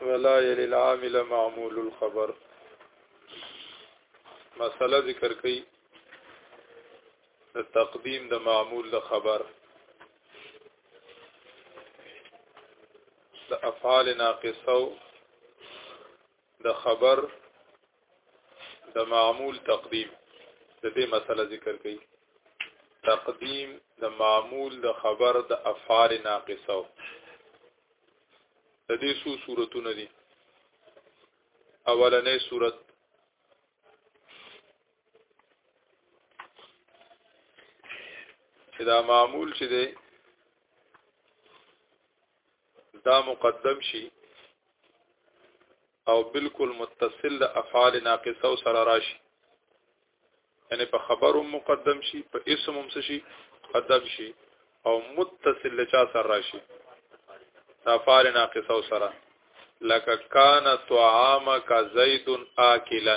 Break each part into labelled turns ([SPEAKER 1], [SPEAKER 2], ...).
[SPEAKER 1] ولا يلي العامل معمول الخبر مسله ذکر کړي د تقدیم د معمول د خبر د افعال ناقصه د خبر د معمول تقدیم د دې مسله ذکر کړي تقدیم د معمول د خبر د افعال ناقصو د دې څو صورتونه دي اولنې صورت چې دا معمول چې دی دا مقدم شي او بالکل متصل د افعال ناقصه سره راشي یعنی په خبرو مقدم شي په اسم هم شي مقدم شي او متصل له چا سره راشي افعال ناقصه سره لکه کان طعامک زید آکلا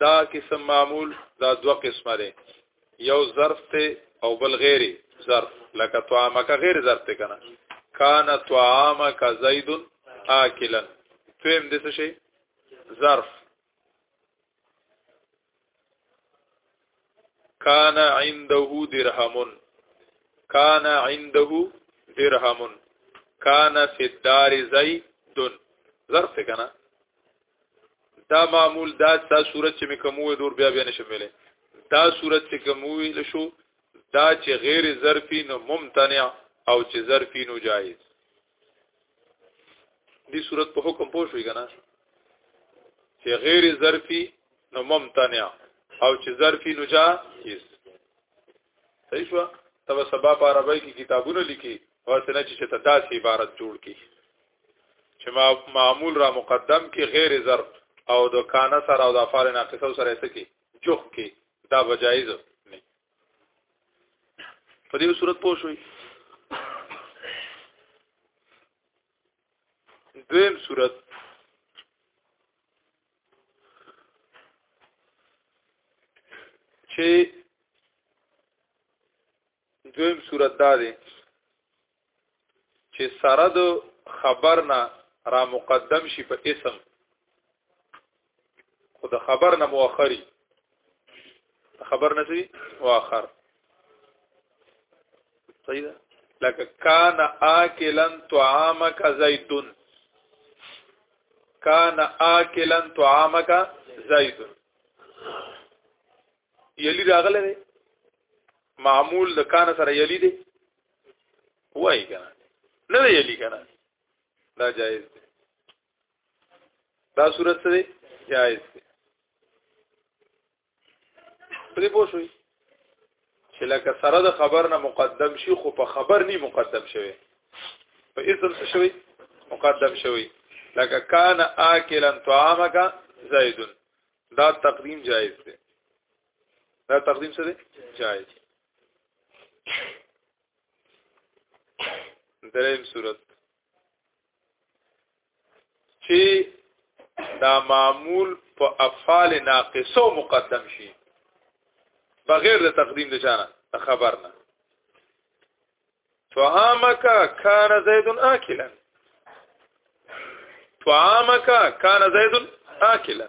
[SPEAKER 1] دا قسم معمول دا دوه قسمه دی یو ظرف ته او بل غیري ظرف لکه طعامک غیر ظرف ته کنه کان طعامک زید آکلا فهم دې څه شي ظرف کان عنده درهمون کان عنده درهمون کان فی الدار زیدن ظرف ته کنه دا معمول دا دا صورت چې مکموه دور بیا بیا نشم ویلې دا صورت چې کوموه لشو دا چې غیر ظرفی نو ممتنع او چې ظرفی نو جایز دې صورت په حکم پوه شوي کنه چې غیر ظرفي نو ممتنع او چې ظرفي نو جائز صحیح شو تب سبا په عربی کې کتابونه لیکي او څنګه چې ته داسې عبارت جوړ کی چې ما معمول را مقدم کې غیر ظرف او د کانه سره او د افعال ناقصه سره څه کې جوخ کې دا بجایز په دې صورت پوه شوي دویم صورت چې دویم صورت دا دی چې سره د خبر نه را مقدم شي په اسم خو د خبر نه مؤخري خبر نه شي مؤخر صحیح ده لکه کان آکلن طعامک زیدون کان آکلن طعامک زیدون یلی راغله معمول د کان سره یلی دی وای کنه نه دی یلی کنه دا جایز دی دا صورت څه دی جایز دی پرې پوه شوي چې لکه سره د خبر نه مقدم شي خو په خبر نه مقدم شوی په اسم څه شوی مقدم شوی لکه کان آکلا طعامک زیدن دا تقدیم جایز دی دا تقدیم سره جائز دریم صورت چې دا معمول په افعال ناقصو مقدم شي بغیر د تقدیم د چانه خبر نه طعامك كان زيد آكلا طعامك كان زيد آكلا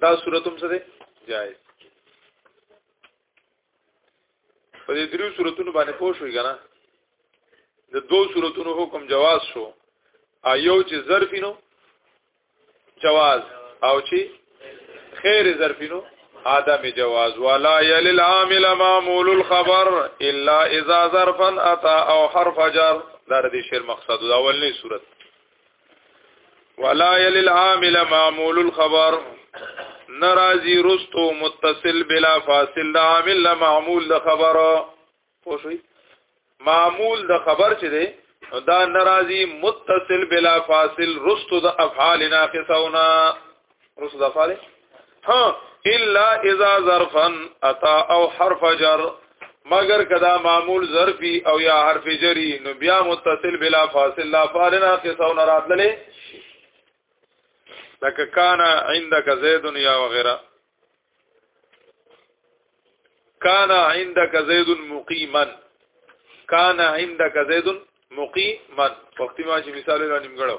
[SPEAKER 1] دا صورت هم څه دی جائز په دې دریو صورتونو باندې پوه شوې کنه د دوو صورتونو حکم جواز شو ایو چې ظرفینو جواز او چې خیر ظرفینو عدم جواز ولا يل العامل معمول الخبر الا اذا ظرفا اتى او حرف جر دا د شعر مقصد دا اولنی صورت ولا يل العامل معمول الخبر ناراضي رستو متصل بلا فاصل د عامل معمول د خبره خو شوي معمول د خبر چې دی دا ناراضي متصل بلا فاصل رستو د افعال ناقصونه رسو دا فاري ها الا اذا ظرفا اتا او حرف جر مگر کدا معمول ظرفی او یا حرف جری نو بیا متصل بلا فاصل لا فارنا قصو نرات للی لک کان عندك زید یا وغیرہ کان عندك زید مقیما کان عندك زید مقیما وخت ما چې مثال لرم غړو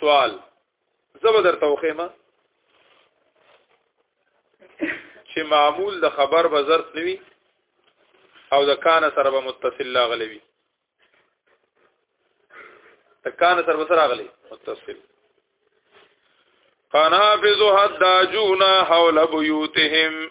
[SPEAKER 1] سوال زبر در توخیمه چې معمول د خبر به ظرف نوي او د کان سره به متصل لاغلی وي د کان سره به سره راغلی متصل قنافذ حداجون حول بيوتهم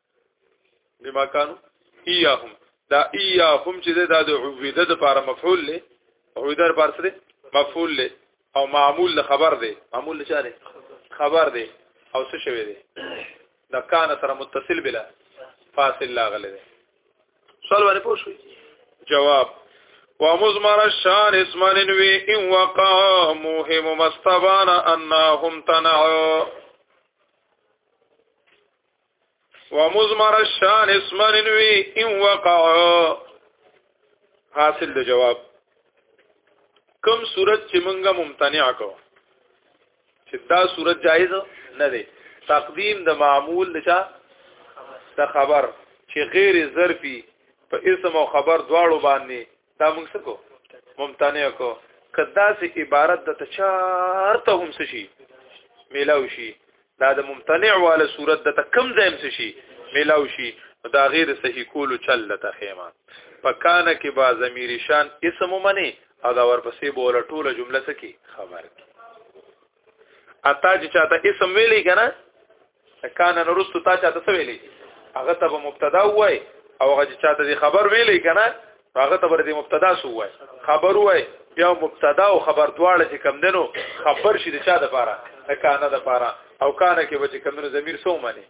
[SPEAKER 1] بما كانوا اياهم دا اياهم چې دا د عبيده د لپاره مفعول لې عبيده لپاره سره مفعول لې او معمول له خبر دی معمول له چاره خبر دی او څه شوی دی دا کان سره متصل بلا فاصل لاغله دی سوال باندې پوښوي جواب ومزمر الشان اسمان وی ان وقا مهم مستبان انهم تنعو ومزمر الشان اسمن وی ان وقع حاصل د جواب کم صورت چې مونږه ممتنع کو چې دا صورت جایز نه دی تقدیم د معمول لچا د خبر چې غیر ظرفي په اسم او خبر دواړو باندې دا موږ څه کو ممتنع کو کدا سي عبارت د تچارته هم څه شي میلاو شي دا د ممتنع والا صورت د کم ځای هم څه شي میلاو شي دا غیر صحیح کولو چل لته خیمه پکانه کې با ضمیر شان اسم منی او دا ورپسې بوله ټوله جمله سکی خبر کی اتا چې چاته اسم ویلې کنه کان نورستو تا چاته څه ویلې هغه ته به مبتدا وای او هغه چې چاته دې خبر ویلې کنه هغه ته به دې مبتدا شو وای خبر وای بیا مبتدا او خبر دواړه چې کم دنو خبر شي د چا د پاره د کانه د پاره او کانه کې به چې کم دنو ضمیر سو معنی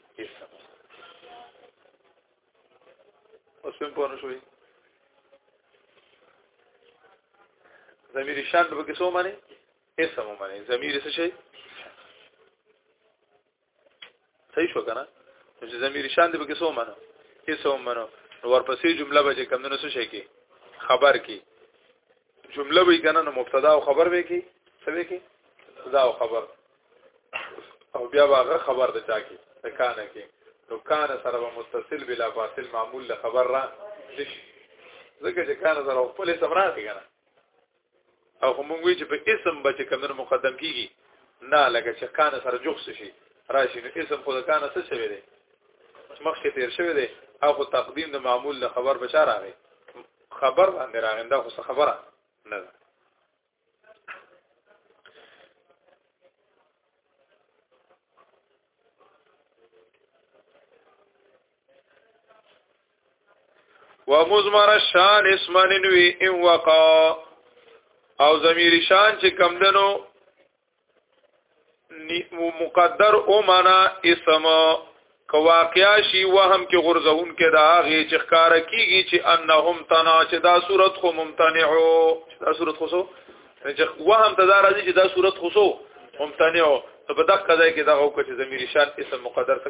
[SPEAKER 1] اوس په پونه شوې ضمیر شان به کې سو معنی اسم معنی ضمیر څه شي صحیح شو کنه چې ضمیر شان دی به کیسو معنی اسم معنی ورپسې جمله به کوم نه څه شي کې خبر کې جمله به کنه نو مبتدا او خبر به کې څه به کې مبتدا او خبر او بیا هغه خبر د چا کې د کانه کې نو کانه سره به متصل بلا فاصل معمول له خبر را نشي ځکه چې کانه سره خپل سمرا کې کنه او هم وی چې په اسم به چې کمنو مقدم کیږي نه لکه چې کان سره جوخس شي راشي نو اسم خو د کان څه شوی دی مخکې تیر شوی دی او خو تقدیم د معمول له خبر بچا راغی خبر باندې راغنده خو خبره نه ده ومزمر الشان اسمان وی ان وقا او ضمیر شان چې کم دنو مقدر او معنا اسم که واقعا شي وهم کې غرزون کې دا غي چې ښکار کیږي چې انهم تنا چې دا صورت خو ممتنعو دا صورت خو سو چې وهم ته دا راځي چې دا صورت خو سو ممتنعو په دغه ځای کې دا غو کې ضمیر شان اسم مقدر څه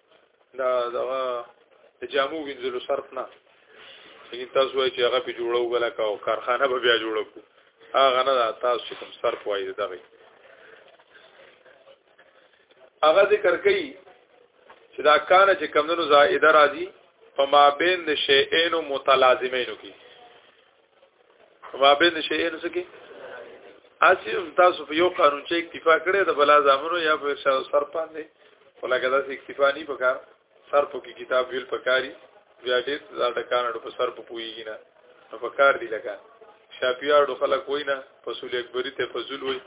[SPEAKER 1] دا دغه د جامو وینځلو صرف نه یګین تاسو وایي چې هغه په جوړو غلا کاو کارخانه به بیا جوړو کو هغه نه تاسو چې کوم صرف وایي دغه هغه ذکر کوي چې دا کان چې کمونو زائده راځي په مابین د شیئین متلازمینو کې ما بین شیئن سکی اسی هم تاسو په یو قانون چې اکتفا کړی د بلا زامنو یا په ارشاد سر باندې ولکه داسې اکتفا نه پکار سر په کې کتاب ویل پکاري بیا ډېر دا د کاناډو په سر په پويږي نه نو پکار دی لکه شاپیاړو خلک وای نه فصول اکبری ته فضل وای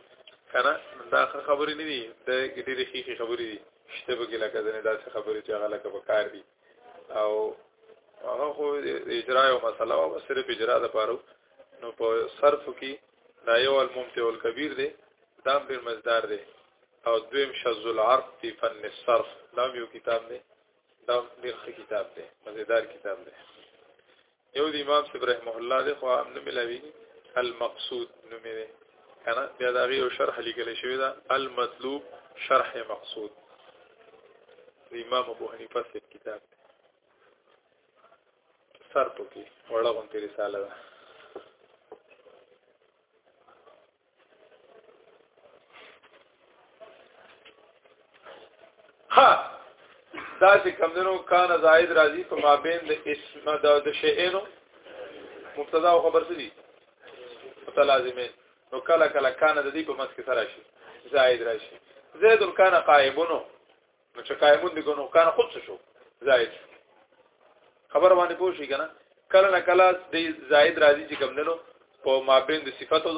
[SPEAKER 1] کنه دا خبرې نه دي د ډېرې خېخي خبرې دي شته به کې لکه دنه داسې خبرې چې هغه لکه پکار دي او هغه خو اجرا یو مسله او صرف اجرا د پاره نو په صرف کې دا یو الممتع الکبیر دی دا په مزدار دی او دویم شذ العرف فی فن الصرف دا یو کتاب دی دا ډیر ښه کتاب دی مزیدار کتاب دی یو د امام صاحب رحمه الله دی خو هم نه ملاوي المقصود نوم دی کنه بیا دا غي یو شرح لیکل شوی دا المطلوب شرح مقصود د امام ابو حنیفه صاحب کتاب سر پکې وړه غونډه رساله ده ها دا چې کمدنو کان زائد راضی په مابین د اسم د د شیئنو مبتدا او خبر څه دي متلازمین نو کله کله کان د دې په منځ کې سره شي زائد راشي زید کان قائمونو نو چې قائمون دي ګنو کان خود څه شو زائد خبر باندې پوه شي کنه کله نه کله د زائد راځي چې کم دنو په مابین د صفاتو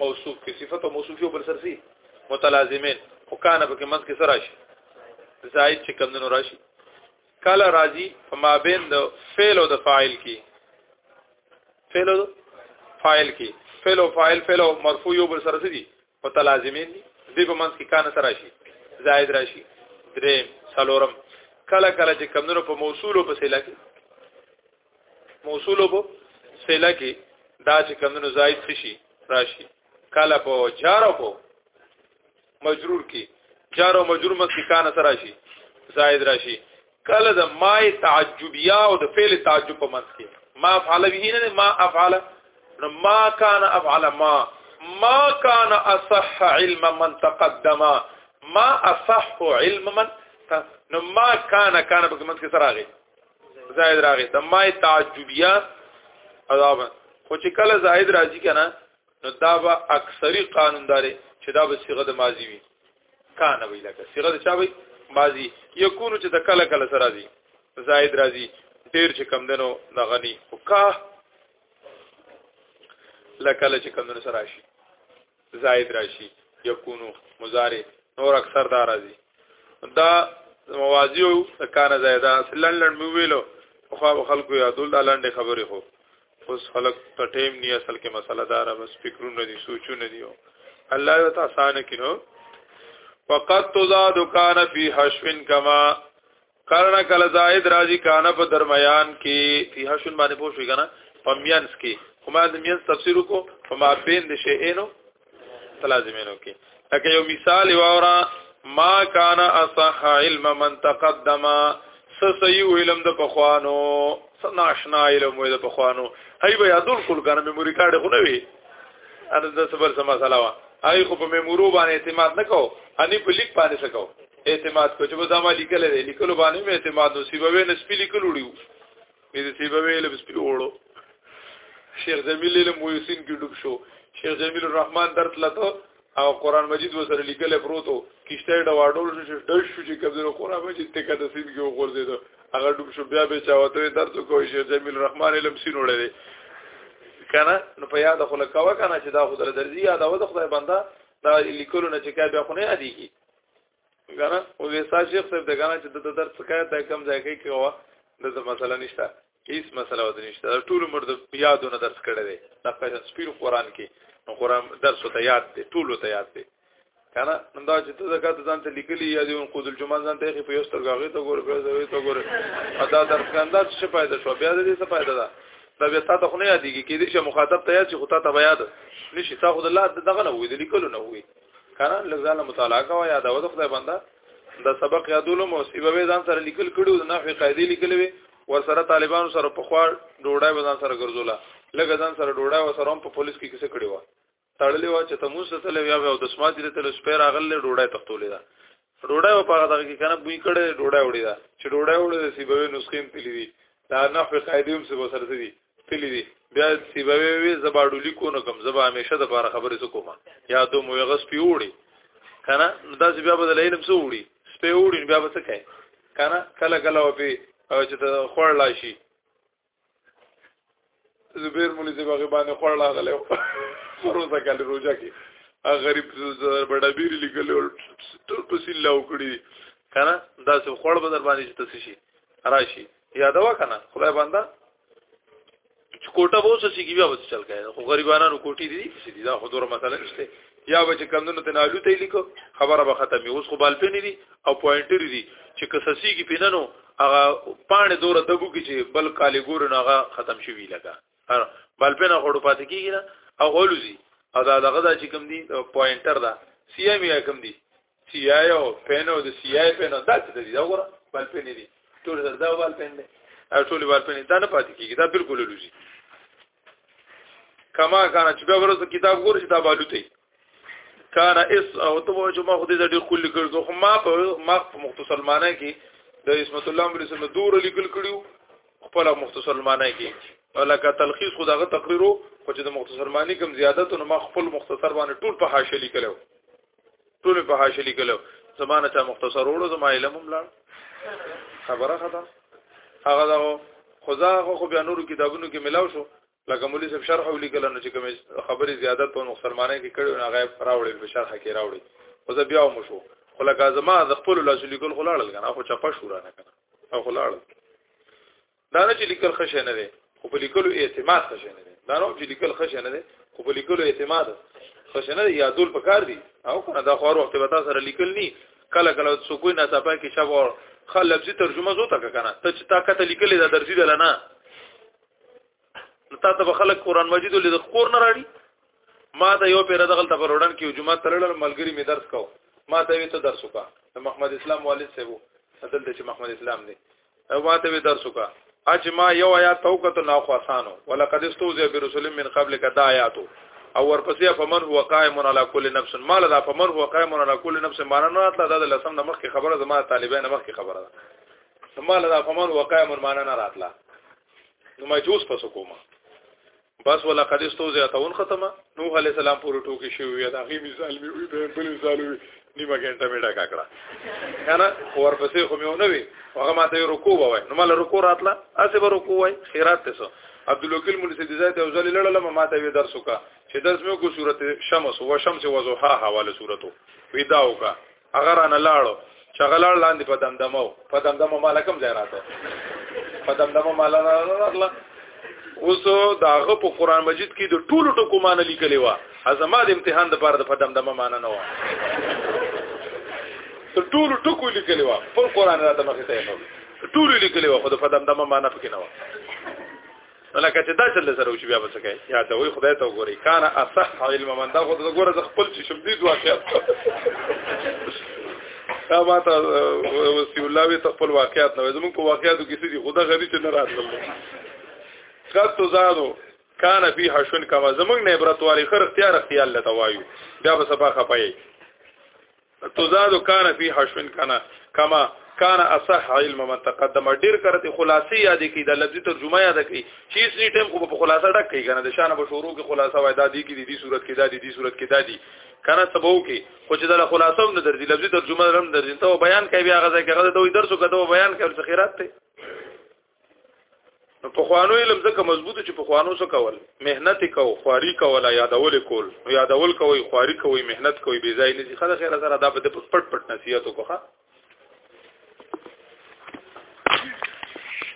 [SPEAKER 1] موصوف کې صفات او موصوف یو بل سره سي متلازمین او کان په کې منځ کې سره شي زائد چې کم دنو راشي کله راځي په مابین د فعل او د فاعل کې فعل او فاعل کې فعل او فاعل فعل او مرفوع یو بل سره سي متلازمین دي دې په منځ کې کان سره شي زائد راشي درې سلورم کله کله چې کمونو په موصولو په سیلا کې موصولو په سیلا کې دا چې کمونو زائد شي راشي کله په جار او په مجرور کې جار او مجرور مس کې کان سره شي زائد راشي کله د ما تعجبیا او د فعل تعجب په منځ کې ما افعل به نه ما افعل نو ما کان افعل ما ما کان اصح علم من تقدم ما اصح علم من نو ما کان کان په منځ کې سره راغی زائد راغی د ما تعجبیا عذاب خو چې کله زائد راځي کنه نو دا به اکثری قانونداري چې دا به صيغه د ماضي وي کان وی لکه صيغه د چا وی ماضي يكون چې د کله کله سره دي زائد راځي ډیر چې کم دنو نغني خو کا لکه لکه کم دنو سره شي زائد راشي يكون مضارع نور اکثر دا راځي دا موازیو کان زائده لن لن مو ویلو خو خلکو یادول لنډه خبرې خو اوس خلک ته ټیم نه اصل کې مسله دار بس فکرونه دي سوچونه دي الله یو تاسان کینو فقط تزاد کان فی حشفن کما کرن کل زائد راضی کان په درمیان کې فی حشفن باندې پوښی کنه پمینس کې کومه د مینس تفسیر کو فما بین د شیئینو لازمینو کې لکه یو مثال واورا ما کان اصح علم من تقدم سسیو علم د پخوانو سناشنا علم د پخوانو هی به یادول کول کنه میموري کارت خو نه وی ان د صبر سم مسله وا هغه خو په میمورو باندې اعتماد نکاو اني په لیک باندې سکاو اعتماد کو چې به زما لیکل دي لیکلو باندې مې اعتماد وسی به نه سپی لیکل وړو مې د سیبه ویل بس په وړو شیخ جمیل علم ویسین کې ډوب شو شیخ جمیل الرحمن درت لته او قران مجید وسره لیکل پروتو کیشته دا واډول شو چې ډش شو چې کبدل قران مجید ته کده سین کې وغورځید هغه ډوب شو بیا به چاوته درته کوی شیخ جمیل الرحمن علم سین وړلې کنه نو په یاد خلک کاوه کنه چې دا خدای درځي یاد او د خدای بنده دا لیکلو نه چې کابه خو نه یادېږي غره او ویسا شیخ صاحب د غره چې د درد شکایت د کم ځای کې کوا د مسله نشته هیڅ مسله ود نشته ټول عمر د یادونه درس کړی دی د قشن سپیر قران کې نو قران درس ته یاد دی ټول ته یاد دی کنه نن دا چې ته زکات ځان ته لیکلی یا دی اون قود الجمعه ځان ته په یو سترګه غوې ته ګور په زوی ته ګور ادا درس کنده څه فائدہ شو بیا دې څه فائدہ ده دا بیا تاسو خو نه یادېږي کې دې چې مخاطب ته یاد چې خو تاسو بیا یاد نشي تاسو د الله دغه نه وې د لیکلو نه وې کنه لږه مطالعه کوه یا د خدای بنده د سبق یادولو موسیبه به ځان سره لیکل کړو د نحوی قاعده لیکل وی ور سره طالبانو سره په خوا ډوډۍ به ځان سره ګرځولا لګ ځان سره ډوډۍ و سره په پولیس کې کیسه کړی و تړلې و چې تموس ته تللی یا د سماج لري تل سپیر اغل ډوډۍ تختولې ده ډوډۍ په هغه دغه کې کنه بوی کړي ډوډۍ وړي دا چې ډوډۍ وړي د سیبوي نسخې تللی دي دا نحوه قاعده هم سبا سره دي تللی دي بیا سیبوي وي زباډو لیکو نه کوم زبا همیشه د بار خبرې څه کومه یا دوه مو غس پیوړي کنه دا چې بیا به د علم څه وړي سپي وړي بیا به څه کوي کنه کله کله وپی او چې ته خور لاشي زبیر مولوی زبیر غیبانه خور لاغله روزه کال روزه کې غریب بډابیر لیکل او ټول په سیله وکړي کنه دا څه خور به در باندې تاسو شي راشي یادوا کنه خدای بندا چې کوټه به اوس شي بیا به چل کړي خو غریبانو کوټي دي چې دا خو دوره مسله نشته یا به چې کمونو ته نالو ته لیکو خبره به ختمه اوس خو بالپې نه دي او پوینټر دي چې کسسی کې پیننو هغه پانه دوره دبو کې چې بل کالي ګور نه هغه ختم شوی لګا هر بالپې نه خړو پاتې کیږي او غولوزی او دا دغه چې کوم دي پوینټر دا سی ایم یا کوم دي سیایو پینو د سیای پینو دا څه دي دا وګوره بل پین دي ټول سره دا بل پین دي ټول بل پین دا نه پاتې کیږي دا بالکل لوزي کما کان چې به ورته کتاب ګور چې دا بالوتي کان اس او ته وای چې ما خو دې د ډېر کلی ګرځو خو ما په ما په مختصر معنی کې د اسمت الله بن سم دور لیکل کړیو خپل مختصر معنی کې ولکه تلخیص خو دغه تقریرو خو چې د مختصر معنی کم زیادت نو ما خپل مختصر باندې ټول په حاشیه لیکلو ټول په حاشیه لیکلو زمانه چا مختصر وړو زما علم هم لاړ خبره خدا هغه دا خدا خو بیا نورو کتابونو کې ملاو شو لکه مولوی صاحب شرح ولیکل نو چې کوم خبرې زیادت په مخسرمانه کې کړو نه غیب راوړل په شرح کې راوړل او زه بیا مو شو خو لکه زما د خپل لاس لیکل خلاړل کنه خو چپه شو را نه کنه او خلاړل دا نه چې لیکل خشه نه دی خو په لیکلو اعتماد خشه نه دی دا نه چې لیکل خشه نه دی خو په لیکلو اعتماد خشه نه دی یادول پکار دی او کنه دا خو وخت به تاسو سره لیکل نی کله کله سکوی نه تپا کې شب او خل لفظي ترجمه زو تک کنه ته چې تا کته لیکل دا درځي دل نه تا ته خلک قران مجید ولې د خور نه راړي ما ته یو پیر دغل ته پروډن کې جمعه تلل ملګری می درس کو ما ته وی ته درس وکا محمد اسلام والد سیبو دلته چې محمد اسلام دی او ماته به درس وکا اج ما یو آیات تو کته نو خو اسانو ولقد استوذ برسول من قبل کدا آیاتو او ورپسې فمن هو قائم على كل نفس ما لا فمن هو قائم على كل نفس ما نه راتله دا لسم د مخ کی خبره زما طالبان مخ کی خبره ده ما لا فمن هو قائم ما نه راتله نو ما جوس پس کومه بس ولا قد استوزه تاون ختمه نوح علی السلام پورې ټوکی شو یا دا غي مثال می وی به بل مثال وی نیمه ګنټه می ډکا کړه کنه ورپسې خو میونه وی هغه ماته رکوع وای نو مال رکوع راتله اسه به رکوع وای خیرات ته سو عبد الوکیل مولوی سید زید او زل لړل ما ماته وی درس وکا چې درس مې کو صورت شمس او شمس وضحاها والا صورتو وی دا وکا هغه رانه لاړو چې هغه لاړ لاندې په دمدمه و په دمدمه مال کم ځای راته په دمدمه مال راغله اوس دا هغه په قران مجید کې د ټولو ټکو مان لیکلې و ازما د امتحان د پاره د په دمدمه مان نه و ته ټولو ټکو لیکلې و په قران راته مخې ته ټولو لیکلې و خو د په دمدمه مان پکې نه و لکه چې دا چل سره وشي بیا به څه کوي یا دا وی خدای ته وګوري کان اصح علم من دا خو دا ګوره ز خپل چې شم دي دوا کې دا ما ته وسی الله وی ته خپل واقعیت نه زموږ په واقعیتو کې سړي خدا غري چې نه راځم خاطر زادو کان فی حشن کما زمنګ نه عبرت واری خر اختیار اختیار لته وایو بیا به سبا خپای تزاد کان فی حشو کنا کما کان اصح علم من تقدم ډیر کرته خلاصي یاد کی دا لفظي ترجمه یاد کی چې اس نیټم خو په خلاصه ډک کی کنه د شان په شروع کې خلاصه وای دا دی کی دی صورت کې دا دی دی صورت کې دا دی کنه سبو کې خو چې دا خلاصه هم نه درځي لفظي ترجمه هم درځي ته بیان کوي بیا غزا کې غزا ته درسو کته بیان کوي څه خیرات ته نو په خوانو علم ځکه مضبوط چې په خوانو څه کول مهنت کو خواري کول یادول کول یادول کوي خواري کوي مهنت کوي بي ځای نه دي خدای خیر سره دا په پټ پټ نصیحت وکړه